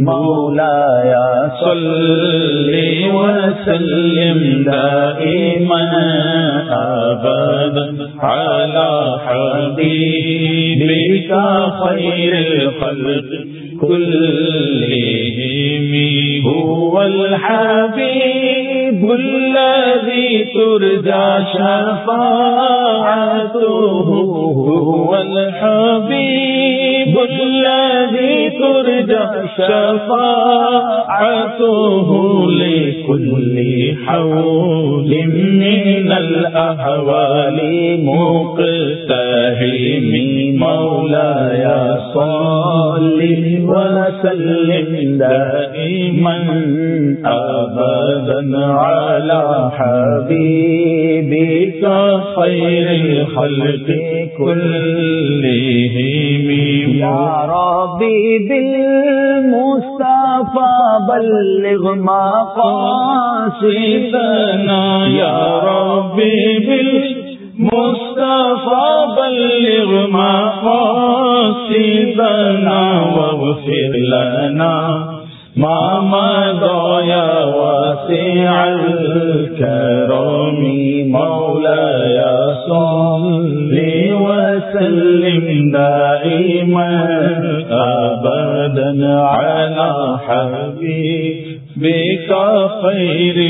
مولایا صلی وسلم دائما ابدا على حبيبك خير الخلق كلهم هو الحبيب الذي ترجى شفاعته. هو الحبيب الذي ترجى شفاعته لكل حول من الأهوال مقتهم مولاي صل وسلم دائما. أبدا على حبيبك خير الخلق كلهم. يا ربي بالمصطفى بلغ ما مقاصدنا. يا ربي بالمصطفى بلغ ما مقاصدنا. واغفر لنا خیر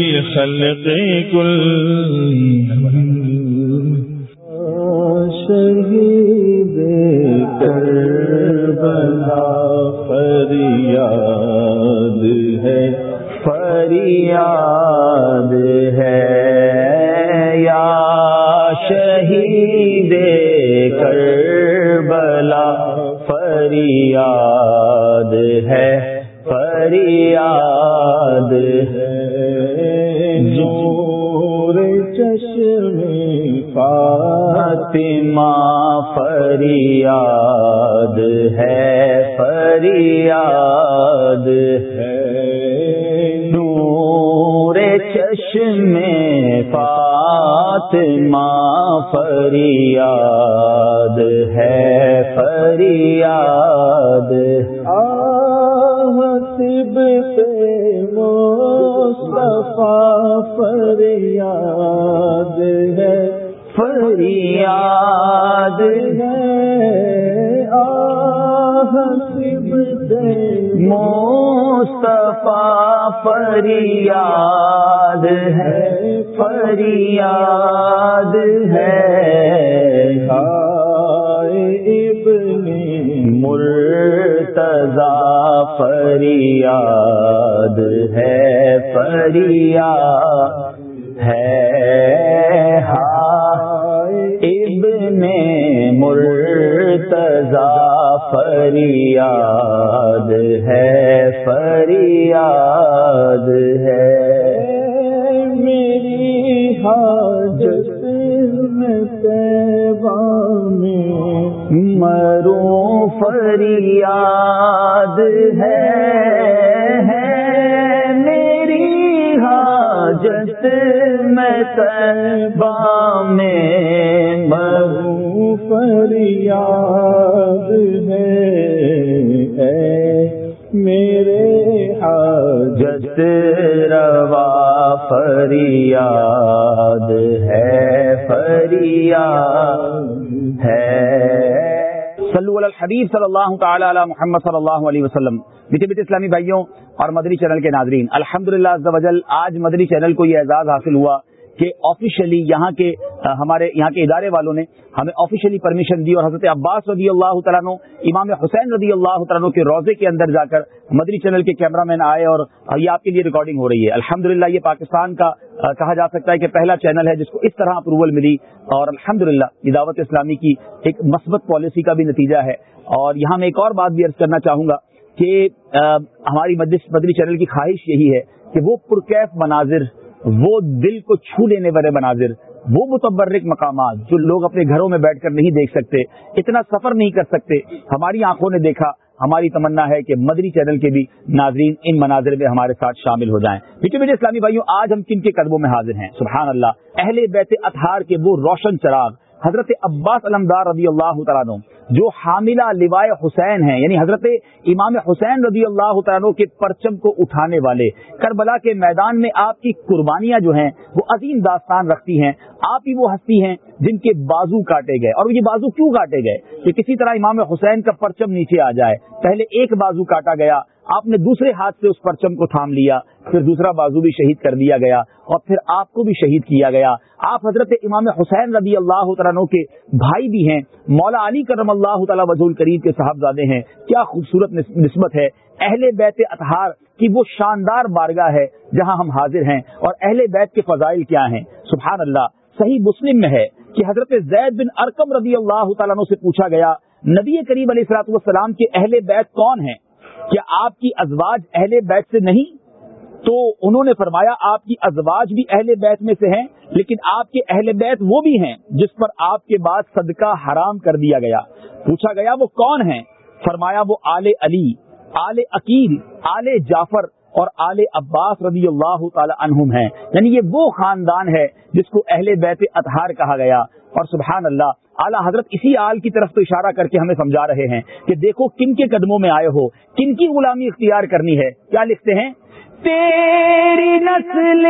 چشم فاطمہ فریاد ہے فریاد۔ آہتب سے مصطفیٰ فریاد ہے۔ فریاد ہے۔ آہتب سے مصطفیٰ فریاد ہے فریاد ہے۔ ابن مرتضی فریاد ہے فریاد فریاد ہے فریاد ہے۔ میری حاجت میں میں مروں فریاد ہے۔ میری حاجت میں تیبہ میں۔ مروں فریاد روا فریاد ہے فریاد ہے۔ صلو علی الحبیب صلی اللہ تعالی علی محمد صلی اللہ علیہ وسلم۔ بیٹے بیٹے اسلامی بھائیوں اور مدری چینل کے ناظرین الحمد للہ آج مدری چینل کو یہ اعزاز حاصل ہوا کہ آفیشلی یہاں کے ہمارے یہاں کے ادارے والوں نے ہمیں آفیشلی پرمیشن دی اور حضرت عباس رضی اللہ تعالیٰ امام حسین رضی اللہ تعالیٰ کے روزے کے اندر جا کر مدری چینل کے کیمرہ مین آئے اور یہ آپ کے لیے ریکارڈنگ ہو رہی ہے۔ الحمد یہ پاکستان کا کہا جا سکتا ہے کہ پہلا چینل ہے جس کو اس طرح اپروول ملی اور الحمد للہ دعوت اسلامی کی ایک مثبت پالیسی کا بھی نتیجہ ہے۔ اور یہاں میں ایک اور بات بھی عرض کرنا چاہوں گا کہ ہماری مدری چینل کی خواہش یہی ہے کہ وہ پرکیف مناظر وہ دل کو چھو لینے والے مناظر، وہ متبرک مقامات جو لوگ اپنے گھروں میں بیٹھ کر نہیں دیکھ سکتے، اتنا سفر نہیں کر سکتے۔ ہماری آنکھوں نے دیکھا، ہماری تمنا ہے کہ مدری چینل کے بھی ناظرین ان مناظر میں ہمارے ساتھ شامل ہو جائیں۔ ٹھیک ہے اسلامی بھائیوں، آج ہم کن کے قدموں میں حاضر ہیں؟ سبحان اللہ، اہل بیت اطہار کے وہ روشن چراغ، حضرت عباس علمدار رضی اللہ تعالیٰ جو حاملہ لوائے حسین ہیں یعنی حضرت امام حسین رضی اللہ تعالیٰ کے پرچم کو اٹھانے والے، کربلا کے میدان میں آپ کی قربانیاں جو ہیں، وہ عظیم داستان رکھتی ہیں۔ آپ ہی وہ ہستی ہیں جن کے بازو کاٹے گئے۔ اور یہ بازو کیوں کاٹے گئے؟ کہ کسی طرح امام حسین کا پرچم نیچے آ جائے۔ پہلے ایک بازو کاٹا گیا آپ نے دوسرے ہاتھ سے اس پرچم کو تھام لیا، پھر دوسرا بازو بھی شہید کر دیا گیا اور پھر آپ کو بھی شہید کیا گیا۔ آپ حضرت امام حسین رضی اللہ تعالیٰ کے بھائی بھی ہیں، مولا علی کرم اللہ تعالیٰ وزول کریم کے صاحبزادے ہیں۔ کیا خوبصورت نسبت ہے۔ اہل بیت اطہار کی وہ شاندار بارگاہ ہے جہاں ہم حاضر ہیں۔ اور اہل بیت کے فضائل کیا ہیں؟ سبحان اللہ، صحیح مسلم میں ہے کہ حضرت زید بن ارکم رضی اللہ تعالیٰ سے پوچھا گیا، نبی کریم علیہ السلاط والسلام کے اہل بیت کون ہیں؟ کیا آپ کی ازواج اہل بیت سے نہیں؟ تو انہوں نے فرمایا، آپ کی ازواج بھی اہل بیت میں سے ہیں، لیکن آپ کے اہل بیت وہ بھی ہیں جس پر آپ کے بعد صدقہ حرام کر دیا گیا۔ پوچھا گیا، وہ کون ہیں؟ فرمایا، وہ آل علی، آل عقیل، آل جعفر اور آل عباس رضی اللہ تعالی عنہم ہیں۔ یعنی یہ وہ خاندان ہے جس کو اہل بیت اطہار کہا گیا۔ اور سبحان اللہ اعلیٰ حضرت اسی آل کی طرف تو اشارہ کر کے ہمیں سمجھا رہے ہیں کہ دیکھو کن کے قدموں میں آئے ہو، کن کی غلامی اختیار کرنی ہے، کیا لکھتے ہیں؟ تیری نسل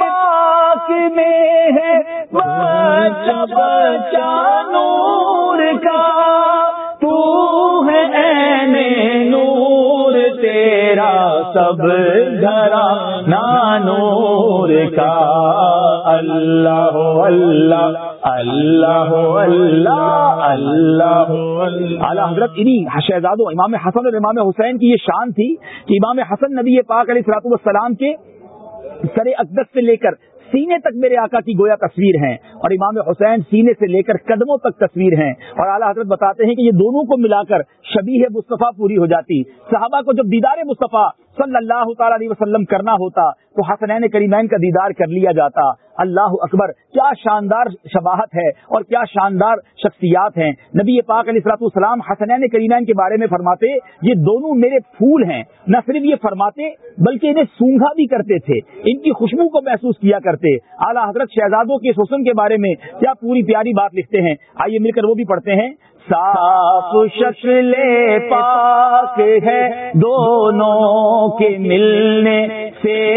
پاک میں ہے، بچہ بچہ نور کا۔ تو ہے نور، تیرا سب گھرا نانور کا۔ اللہ اعلیٰ حضرت انہیں شہزادوں امام حسن اور امام حسین کی یہ شان تھی کہ امام حسن نبی پاک علیہ السلاط والسلام کے سر اقدس سے لے کر سینے تک میرے آقا کی گویا تصویر ہیں اور امام حسین سینے سے لے کر قدموں تک تصویر ہیں اور اعلیٰ حضرت بتاتے ہیں کہ یہ دونوں کو ملا کر شبیہ مصطفیٰ پوری ہو جاتی۔ صحابہ کو جب دیدار مصطفیٰ صلی اللہ تعالی علیہ وسلم کرنا ہوتا تو حسنین کریمین کا دیدار کر لیا جاتا۔ اللہ اکبر، کیا شاندار شباہت ہے اور کیا شاندار شخصیات ہیں۔ نبی پاک علیہ السلاط السلام حسنین کریمین کے بارے میں فرماتے، یہ دونوں میرے پھول ہیں۔ نہ صرف یہ فرماتے، بلکہ انہیں سونگا بھی کرتے تھے۔ ان کی خوشبو کو محسوس کیا کرتے۔ اعلیٰ حضرت شہزادوں کے حسن کے بارے میں کیا پوری پیاری بات لکھتے ہیں۔ آئیے مل کر وہ بھی پڑھتے ہیں۔ صاف شکل پاک ہے دونوں کے ملنے سے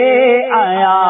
آیا۔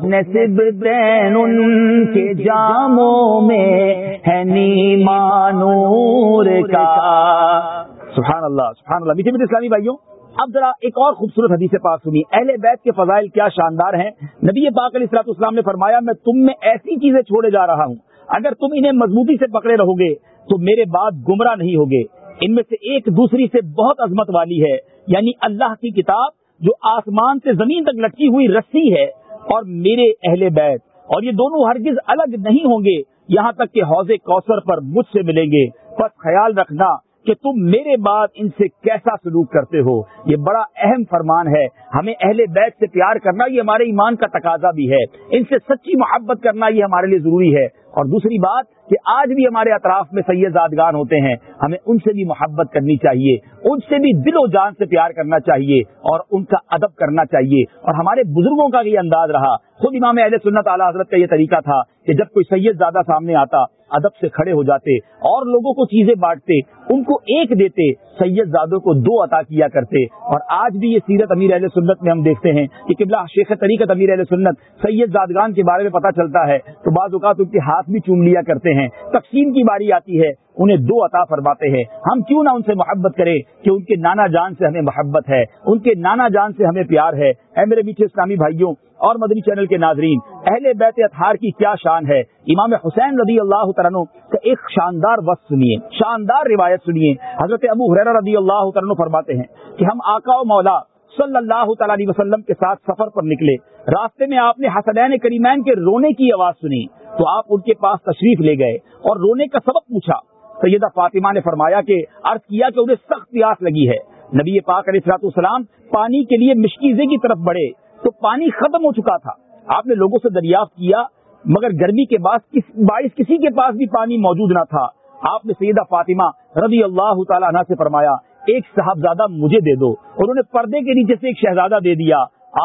نصب بین ان کے جاموں میں ہے نیمانور کا۔ سبحان اللہ سبحان اللہ میٹھے میٹھے اسلامی بھائیوں، اب ذرا ایک اور خوبصورت حدیث پاک سنی اہل بیت کے فضائل کیا شاندار ہیں؟ نبی پاک علیہ السلاط اسلام نے فرمایا، میں تم میں ایسی چیزیں چھوڑے جا رہا ہوں۔ اگر تم انہیں مضبوطی سے پکڑے رہو گے تو میرے بعد گمراہ نہیں ہوگے۔ ان میں سے ایک دوسری سے بہت عظمت والی ہے یعنی اللہ کی کتاب جو آسمان سے زمین تک لٹکی ہوئی رسی ہے۔ اور میرے اہل بیت، اور یہ دونوں ہرگز الگ نہیں ہوں گے، یہاں تک کہ حوض کوثر پر مجھ سے ملیں گے۔ بس خیال رکھنا۔ کہ تم میرے بعد ان سے کیسا سلوک کرتے ہو؟ یہ بڑا اہم فرمان ہے۔ ہمیں اہل بیت سے پیار کرنا یہ ہمارے ایمان کا تقاضا بھی ہے۔ ان سے سچی محبت کرنا یہ ہمارے لیے ضروری ہے۔ اور دوسری بات کہ آج بھی ہمارے اطراف میں سید زادگان ہوتے ہیں۔ ہمیں ان سے بھی محبت کرنی چاہیے۔ ان سے بھی دل و جان سے پیار کرنا چاہیے اور ان کا ادب کرنا چاہیے۔ اور ہمارے بزرگوں کا بھی انداز رہا۔ خود امام اہل سنت اعلیٰ حضرت کا یہ طریقہ تھا کہ جب کوئی سید زیادہ سامنے آتا ادب سے کھڑے ہو جاتے اور لوگوں کو چیزیں بانٹتے ان کو ایک دیتے سید زادوں کو دو عطا کیا کرتے۔ اور آج بھی یہ سیرت امیر اہل سنت میں ہم دیکھتے ہیں کہ قبلہ شیخ طریقت امیر اہل سنت سید زادگان کے بارے میں پتہ چلتا ہے تو بعض اوقات ان کے ہاتھ بھی چوم لیا کرتے ہیں۔ تقسیم کی باری آتی ہے، انہیں دو عطا فرماتے ہیں۔ ہم کیوں نہ ان سے محبت کریں کہ ان کے نانا جان سے ہمیں محبت ہے، ان کے نانا جان سے ہمیں پیار ہے۔ اے میرے میٹھے اسلامی بھائیوں اور مدنی چینل کے ناظرین، اہل بیت اطہار کی کیا شان ہے؟ امام حسین رضی اللہ عنہ کا ایک شاندار وقت سنیے، شاندار روایت سنیے۔ حضرت ابو حریر رضی اللہ عنہ فرماتے ہیں کہ ہم آقا و مولا صلی اللہ تعالی علیہ وسلم کے ساتھ سفر پر نکلے۔ راستے میں آپ نے حسنین کریمین کے رونے کی آواز سنی۔ تو آپ ان کے پاس تشریف لے گئے اور رونے کا سبب پوچھا۔ سیدہ فاطمہ نے فرمایا کہ عرض کیا کہ انہیں سخت پیاس لگی ہے۔ نبی پاک علیہ السلاط السلام پانی کے لیے مشکیزے کی طرف بڑھے تو پانی ختم ہو چکا تھا۔ آپ نے لوگوں سے دریافت کیا مگر گرمی کے بعد باعث کسی کے پاس بھی پانی موجود نہ تھا۔ آپ نے سیدہ فاطمہ رضی اللہ تعالیٰ عنہ سے فرمایا، ایک صاحبزادہ مجھے دے دو۔ انہوں نے پردے کے نیچے سے ایک شہزادہ دے دیا۔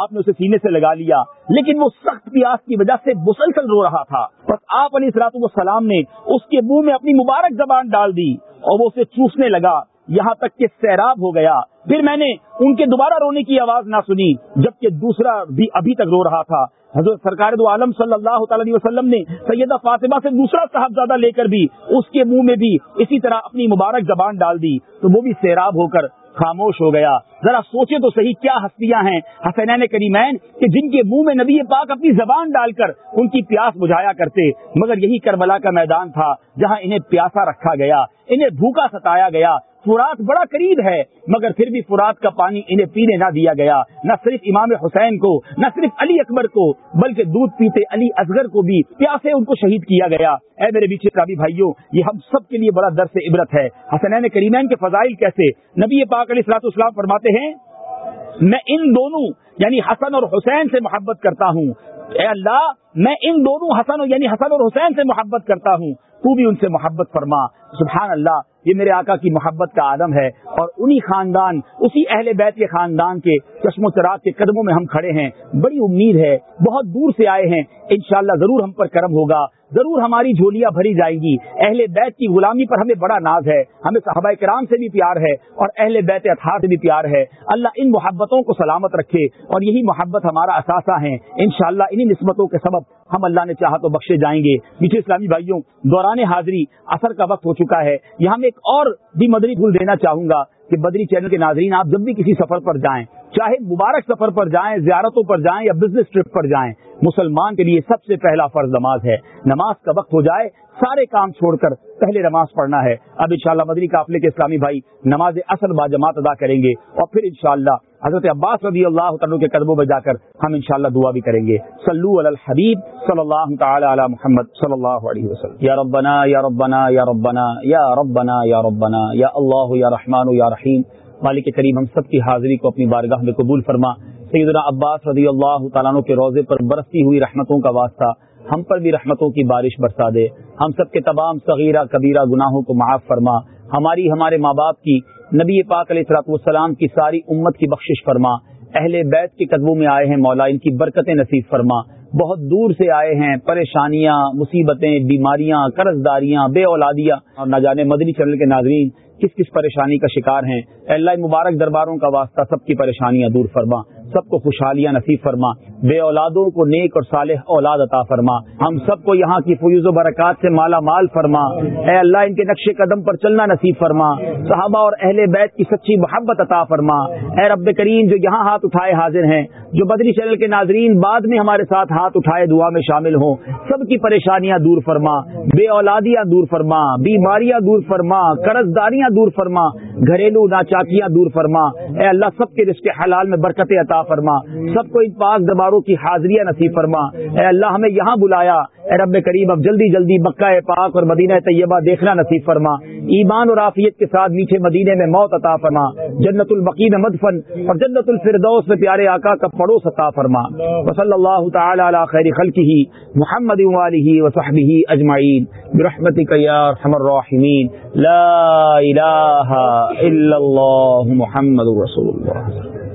آپ نے اسے سینے سے لگا لیا۔ لیکن وہ سخت پیاس کی وجہ سے مسلسل رو رہا تھا۔ بس آپ علی سلاط والسلام نے اس کے منہ میں اپنی مبارک زبان ڈال دی اور وہ اسے چوسنے لگا۔ یہاں تک کہ سیراب ہو گیا۔ پھر میں نے ان کے دوبارہ رونے کی آواز نہ سنی، جبکہ دوسرا بھی ابھی تک رو رہا تھا۔ حضرت سرکار دو عالم صلی اللہ تعالی وسلم نے سیدہ فاطمہ سے دوسرا صاحبزادہ لے کر بھی اس کے منہ میں بھی اسی طرح اپنی مبارک زبان ڈال دی۔ تو وہ بھی سیراب ہو کر خاموش ہو گیا۔ ذرا سوچے تو صحیح کیا ہستیاں ہیں۔ حسینین کریمین کہ جن کے منہ میں نبی پاک اپنی زبان ڈال کر ان کی پیاس بجھایا کرتے، مگر یہی کربلا کا میدان تھا جہاں انہیں پیاسا رکھا گیا، انہیں بھوکا ستایا گیا۔ فرات بڑا قریب ہے، مگر پھر بھی فرات کا پانی انہیں پینے نہ دیا گیا۔ نہ صرف امام حسین کو، نہ صرف علی اکبر کو، بلکہ دودھ پیتے علی اصغر کو بھی پیاسے ان کو شہید کیا گیا۔ اے میرے بیچے کا بھی بھائیوں، یہ ہم سب کے لیے بڑا درس عبرت ہے۔ حسنین کریمین کے فضائل کیسے؟ نبی پاک علیہ السلاط اسلام فرماتے ہیں، میں ان دونوں یعنی حسن اور حسین سے محبت کرتا ہوں۔ اے اللہ، میں ان دونوں حسن یعنی حسن اور حسین سے محبت کرتا ہوں۔ تو بھی ان سے محبت فرما۔ سبحان اللہ، یہ میرے آقا کی محبت کا عالم ہے۔ اور انہی خاندان، اسی اہل بیت کے خاندان کے چشم و چراغ کے قدموں میں ہم کھڑے ہیں۔ بڑی امید ہے، بہت دور سے آئے ہیں۔ انشاءاللہ ضرور ہم پر کرم ہوگا۔ ضرور ہماری جھولیاں بھری جائیں گی۔ اہل بیت کی غلامی پر ہمیں بڑا ناز ہے۔ ہمیں صحابہ کرام سے بھی پیار ہے اور اہل بیت اتحاد سے بھی پیار ہے۔ اللہ ان محبتوں کو سلامت رکھے اور یہی محبت ہمارا اثاثہ ہے۔ انشاءاللہ انہی نسبتوں کے سبب ہم اللہ نے چاہا تو بخشے جائیں گے۔ میٹھے اسلامی بھائیوں، دوران حاضری اثر کا وقت ہو چکا ہے۔ یہاں میں ایک اور بھی مدری پھول دینا چاہوں گا کہ بدری چینل کے ناظرین، آپ جب بھی کسی سفر پر جائیں چاہے مبارک سفر پر جائیں، زیارتوں پر جائیں یا بزنس ٹرپ پر جائیں، مسلمان کے لیے سب سے پہلا فرض نماز ہے۔ نماز کا وقت ہو جائے، سارے کام چھوڑ کر پہلے نماز پڑھنا ہے۔ اب انشاءاللہ مدنی قافلے کے اسلامی بھائی نماز اصل با جماعت ادا کریں گے اور پھر انشاءاللہ حضرت عباس رضی اللہ تعالیٰ کے قدموں میں جا کر ہم انشاءاللہ دعا بھی کریں گے۔ صلو علی الحبیب صلی اللہ تعالی علی محمد صلی اللہ علیہ وسلم۔ یا ربنا یا ربنا یا ربنا یا ربنا یا ربنا، یا اللہ یا رحمان یا رحیم۔ مالک کریم ہم سب کی حاضری کو اپنی بارگاہ میں قبول فرما۔ سیدنا عباس رضی اللہ تعالیٰ کے روزے پر برستی ہوئی رحمتوں کا واسطہ ہم پر بھی رحمتوں کی بارش برسا دے۔ ہم سب کے تمام صغیرہ کبیرہ گناہوں کو معاف فرما۔ ہماری ہمارے ماں باپ کی نبی پاک علیہ السلاط والسلام کی ساری امت کی بخشش فرما۔ اہل بیت کے قدموں میں آئے ہیں مولا، ان کی برکتیں نصیب فرما۔ بہت دور سے آئے ہیں، پریشانیاں، مصیبتیں، بیماریاں قرض داریاں بے اولادیاں۔ اور نہ جانے مدنی چینل کے ناظرین کس کس پریشانی کا شکار ہیں۔ اللہ مبارک درباروں کا واسطہ، سب کی پریشانیاں دور فرما، سب کو خوشحالیاں نصیب فرما۔ بے اولادوں کو نیک اور صالح اولاد عطا فرما۔ ہم سب کو یہاں کی فیوز و برکات سے مالا مال فرما۔ اے اللہ، ان کے نقش قدم پر چلنا نصیب فرما۔ صحابہ اور اہل بیت کی سچی محبت عطا فرما۔ اے رب کریم، جو یہاں ہاتھ اٹھائے حاضر ہیں، جو بدری چینل کے ناظرین بعد میں ہمارے ساتھ ہاتھ اٹھائے دعا میں شامل ہوں، سب کی پریشانیاں دور فرما۔ بے اولادیاں دور فرما، بیماریاں دور فرما قرض داریاں دور فرما، گھریلو ناچاکیاں دور فرما۔ اے اللہ، سب کے رشتے حلال میں برکت عطا فرما۔ سب کو ان پاک درباروں کی حاضریاں نصیب فرما۔ اے اللہ ہمیں یہاں بلایا۔ اے رب کریم، اب جلدی جلدی مکہ پاک اور مدینہ طیبہ دیکھنا نصیب فرما۔ ایمان اور عافیت کے ساتھ میٹھے مدینے میں موت عطا فرما۔ جنت البقین مدفن اور جنت الفردوس میں پیارے آقا کا پڑوس عطا فرما۔ وصلی اللہ تعالی علی خیر خلقہ، محمد وآلہ وصحبہ اجمعین۔ برحمتک یا ارحم الراحمین۔ لا الہ الا اللہ محمد رسول اللہ۔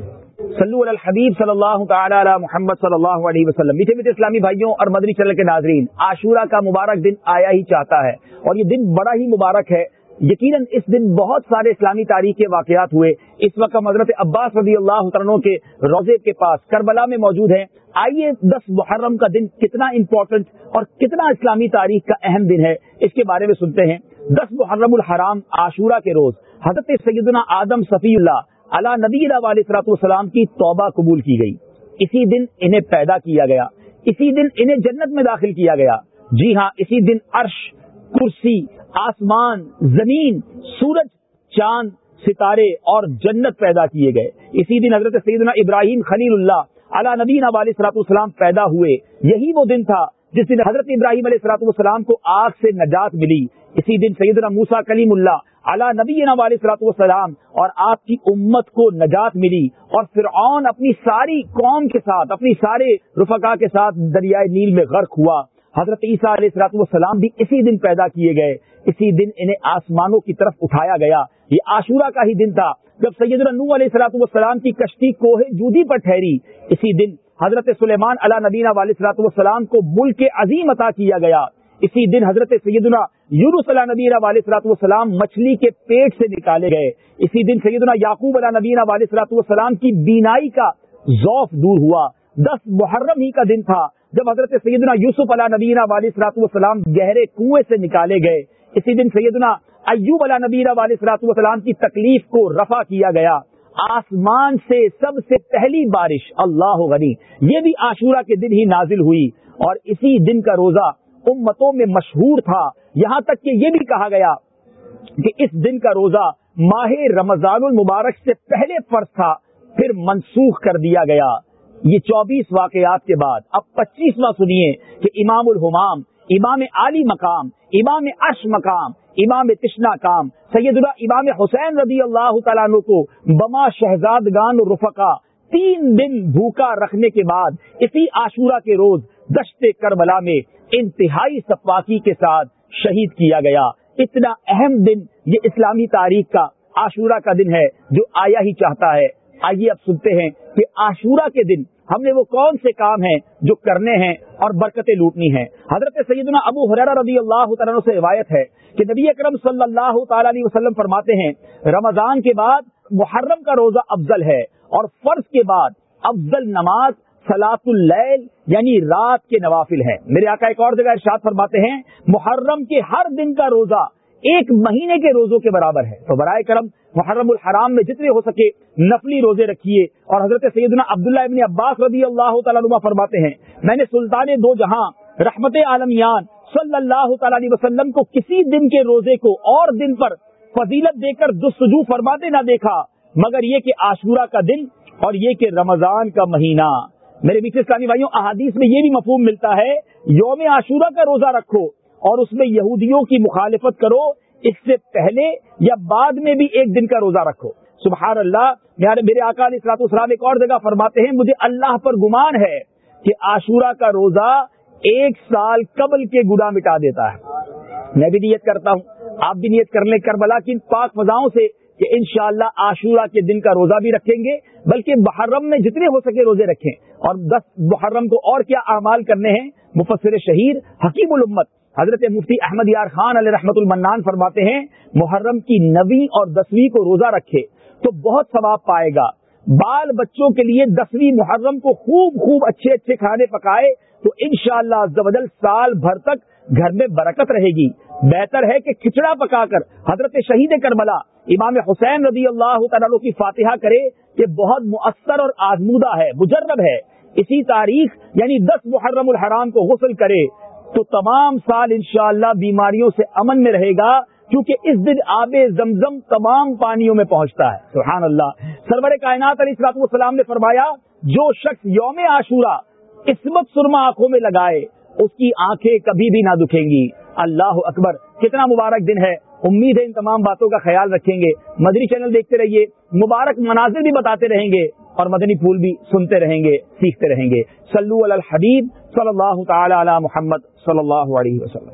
صلو علی الحبیب صلی اللہ تعالی علی محمد صلی اللہ علیہ وسلم۔ میٹھے میٹھے اسلامی بھائیوں اور مدنی چینل کے ناظرین، عاشورہ کا مبارک دن آیا ہی چاہتا ہے اور یہ دن بڑا ہی مبارک ہے۔ یقیناً اس دن بہت سارے اسلامی تاریخ کے واقعات ہوئے۔ اس وقت حضرت عباس رضی اللہ عنہ کے روزے کے پاس کربلا میں موجود ہیں۔ آئیے دس محرم کا دن کتنا امپورٹنٹ اور کتنا اسلامی تاریخ کا اہم دن ہے، اس کے بارے میں سنتے ہیں۔ دس محرم الحرام عاشورہ کے روز، حضرت سیدنا آدم صفی اللہ اللہ نبی علیہ صلاحت والسلام کی توبہ قبول کی گئی۔ اسی دن انہیں پیدا کیا گیا۔ اسی دن انہیں جنت میں داخل کیا گیا۔ جی ہاں اسی دن عرش، کرسی، آسمان، زمین، سورج، چاند، ستارے اور جنت پیدا کیے گئے۔ اسی دن حضرت سیدنا ابراہیم خلیل اللہ علا نبی علیہ صلاحت والسلام پیدا ہوئے۔ یہی وہ دن تھا جس دن حضرت ابراہیم علیہ السلاط والسلام کو آگ سے نجات ملی، اسی دن سیدنا موسا کلیم اللہ علا نبی علیہ السلاط والسلام اور آپ کی امت کو نجات ملی اور فرعون اپنی ساری قوم کے ساتھ، اپنی سارے رفقا کے ساتھ دریائے نیل میں غرق ہوا۔ حضرت عیسیٰ علیہ السلاط والسلام بھی اسی دن پیدا کیے گئے۔ اسی دن انہیں آسمانوں کی طرف اٹھایا گیا۔ یہ عاشورہ کا ہی دن تھا۔ جب سید نو علیہ السلاۃ والسلام کی کشتی کوہ جودی پر ٹھہری، اسی دن حضرت سلیمان علیہ نبینہ علیہ السلاۃ والسلام کو ملک عظیم عطا کیا گیا۔ اسی دن حضرت سیدنا یونس علیہ نبینہ علیہ السلاۃ والسلام مچھلی کے پیٹ سے نکالے گئے۔ اسی دن سیدنا یعقوب علیہ نبینہ علیہ السلاۃ والسلام کی بینائی کا ذوف دور ہوا۔ دس محرم ہی کا دن تھا جب حضرت سیدنا یوسف علیہ نبینہ علیہ السلاۃ والسلام گہرے کنویں سے نکالے گئے۔ اسی دن سیدنا ایوب علیہ نبی علیہ السلاط والسلام کی تکلیف کو رفع کیا گیا۔ آسمان سے سب سے پہلی بارش، اللہ غنی۔ یہ بھی عاشورہ کے دن ہی نازل ہوئی اور اسی دن کا روزہ امتوں میں مشہور تھا۔ یہاں تک کہ یہ بھی کہا گیا کہ اس دن کا روزہ ماہ رمضان المبارک سے پہلے فرض تھا، پھر منسوخ کر دیا گیا۔ یہ چوبیس واقعات کے بعد اب پچیسواں سنیے کہ امام الحمام امام علی مقام، امام عرش مقام امام تشنا کام سید اللہ امام حسین رضی اللہ تعالیٰ عنہ کو بما شہزادگان رفقا تین دن بھوکا رکھنے کے بعد اسی عاشورہ کے روز دشت کربلا میں انتہائی سپاکی کے ساتھ شہید کیا گیا۔ اتنا اہم دن، یہ اسلامی تاریخ کا عاشورہ کا دن ہے جو آیا ہی چاہتا ہے۔ آئیے اب سنتے ہیں کہ عاشورہ کے دن ہم نے وہ کون سے کام ہیں جو کرنے ہیں اور برکتیں لوٹنی ہیں۔ حضرت سیدنا ابو حرا رضی اللہ تعالیٰ سے روایت ہے کہ نبی اکرم صلی اللہ تعالی علیہ وسلم فرماتے ہیں، رمضان کے بعد محرم کا روزہ افضل ہے اور فرض کے بعد افضل نماز سلاط اللیل یعنی رات کے نوافل ہے میرے آقا ایک اور جگہ ارشاد فرماتے ہیں، محرم کے ہر دن کا روزہ ایک مہینے کے روزوں کے برابر ہے۔ تو برائے کرم محرم الحرام میں جتنے ہو سکے نفلی روزے رکھیے۔ اور حضرت سیدنا عبداللہ ابن عباس رضی اللہ تعالیٰ نما فرماتے ہیں، میں نے سلطان دو جہاں رحمت عالمیان صلی اللہ تعالی علیہ وسلم کو کسی دن کے روزے کو اور دن پر فضیلت دے کر دستجو فرماتے نہ دیکھا، مگر یہ کہ عاشورہ کا دن اور یہ کہ رمضان کا مہینہ۔ میرے بیچ اسلامی بھائیوں، احادیث میں یہ بھی مفہوم ملتا ہے، یوم عاشورہ کا روزہ رکھو۔ اور اس میں یہودیوں کی مخالفت کرو، اس سے پہلے یا بعد میں بھی ایک دن کا روزہ رکھو۔ سبحان اللہ یعنی میرے آقا علیہ السلاط اسلام ایک اور جگہ فرماتے ہیں، مجھے اللہ پر گمان ہے کہ عاشورہ کا روزہ ایک سال قبل کے گنا مٹا دیتا ہے۔ میں بھی نیت کرتا ہوں، آپ بھی نیت کر لیں کربلا کی پاک فضاؤں سے کہ انشاءاللہ شاء عاشورہ کے دن کا روزہ بھی رکھیں گے، بلکہ محرم میں جتنے ہو سکے روزے رکھیں۔ اور دس محرم کو اور کیا اعمال کرنے ہیں؟ مفسر شہیر حکیم الامت حضرت مفتی احمد یار خان علیہ رحمت المنان فرماتے ہیں، محرم کی نویں اور دسویں کو روزہ رکھے تو بہت ثواب پائے گا۔ بال بچوں کے لیے دسویں محرم کو خوب خوب اچھے اچھے کھانے پکائے تو انشاءاللہ شاء اللہ سال بھر تک گھر میں برکت رہے گی۔ بہتر ہے کہ کھچڑا پکا کر حضرت شہید کربلا، امام حسین رضی اللہ تعالیٰ کی فاتحہ کرے کہ بہت مؤثر اور آزمودہ ہے، مجرب ہے۔ اسی تاریخ یعنی دس محرم الحرام کو غسل کرے تو تمام سال انشاءاللہ بیماریوں سے امن میں رہے گا، کیونکہ اس دن آب زمزم تمام پانیوں میں پہنچتا ہے۔ سبحان اللہ سرور کائنات علیہ السلاط والسلام نے فرمایا، جو شخص یوم عاشورہ وقت سرما آنکھوں میں لگائے، اس کی آنکھیں کبھی بھی نہ دکھیں گی۔ اللہ اکبر۔ کتنا مبارک دن ہے۔ امید ہے ان تمام باتوں کا خیال رکھیں گے۔ مدنی چینل دیکھتے رہیے۔ مبارک مناظر بھی بتاتے رہیں گے اور مدنی پھول بھی سنتے رہیں گے، سیکھتے رہیں گے۔ سلو الحبیب صلی اللہ تعالی علی محمد۔ صلی اللہ علیہ وسلم۔